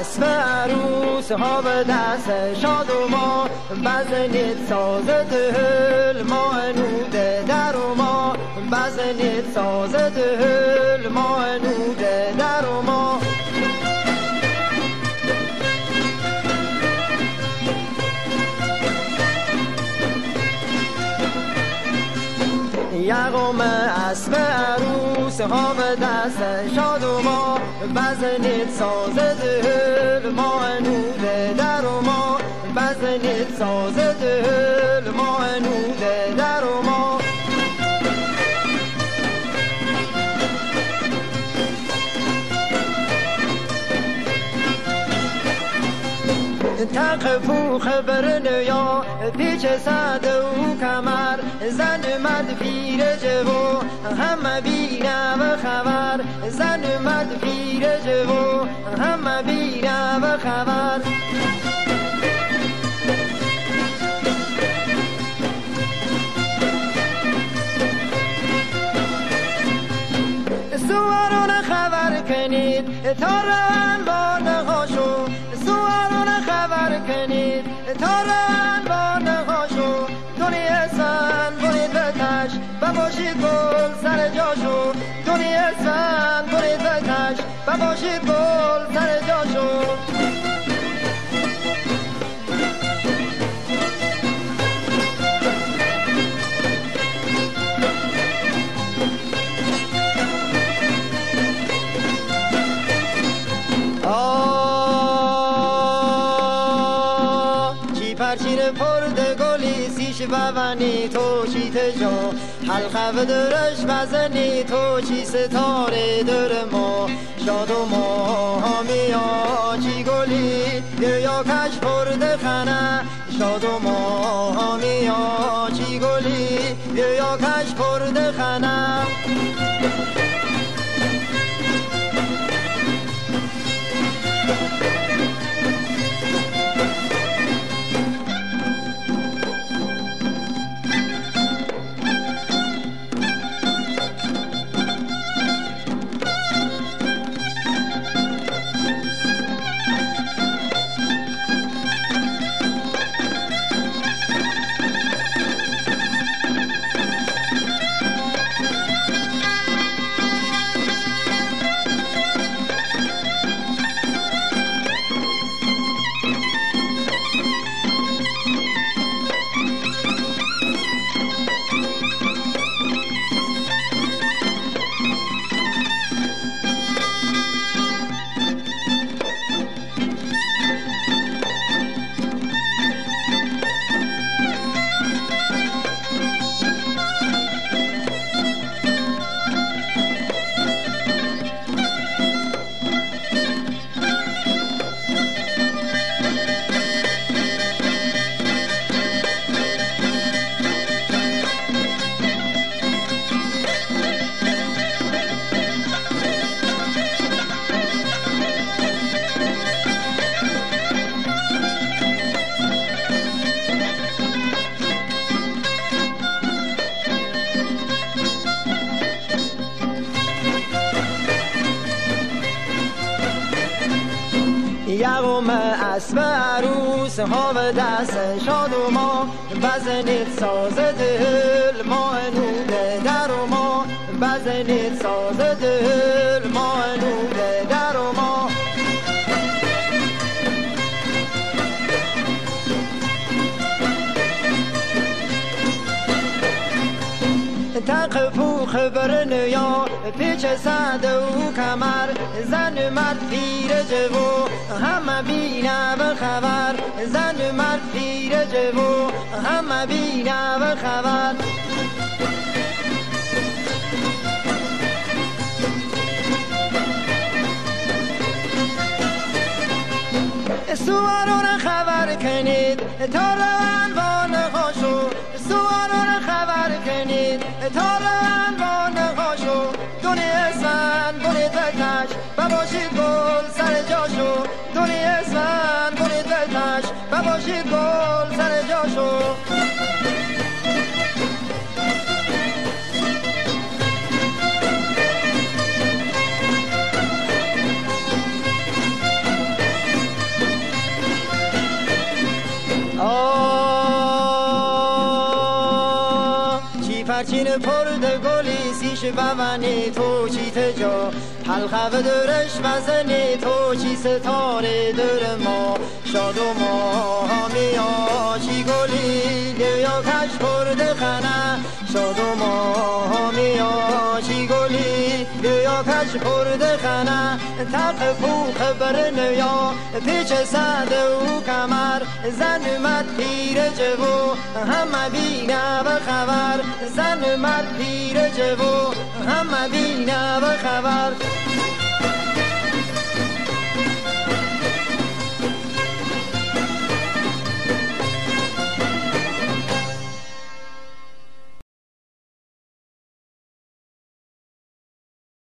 اسب عروس ها به دست شاد و ما. بزنید ساز دهل ما انوده در ما. بزنید ساز دهل یقوم اسب عروس ها به دست شاد و ما. بزنید ساز دل ما انوده در ما. بزنید ساز دل تق پوخ برنیا پیچ سد و کمر زن مرد پیر جو همه بینه و خبر زن مرد پیر جو همه بینه و خبر. سواران خبر کنید تا روان با نهاشو سواران خبر کنید تا روان با نهاشو دنیا سن برید به و باشید گل سر جاشو دنیا سن برید به و باشید گل سیش بونی تو چی تجا حلقه و درش بزنی تو چی ستاره در ما. شاد و ما همیا چی گلی یا کش پرد خنه. شاد و ما همیا چی گلی یا کش پرد خنه. یقوم اسب عروس ها به دست شاد و ما. بزنید ساز دل ما انوده در و ما. بزنید ساز دل ما انوده پوخ برنیا پیچ سد و کمر زن مرد پیر جو همه بینه و خبر زن مرد پیر جو همه بینه و خبر سواران خبر کنید تا روان با ستارن با نقاشو دونستن برید تکش بباشید گل سر جاشو دونستن برید تکش بباشید گل سر جاشو Oh برچین پرد گلی سیش بونی تو چی تجا حلقه درش وزنی تو چی ستاره در ما. شاد و ما میا چی گلی یا کش پرد خنه. شاد و ما میا چی گلی کش پرد خنه تق پوخ بر نیا. پیچ سد و کمر زن مد پیر جو همه بینه و خبر زن مد پیر جو همه بینه و خبر.